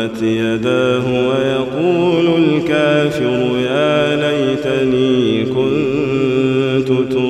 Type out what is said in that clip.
وبرزت يداه ويقول الكافر يا ليتني كنت تُرَابًا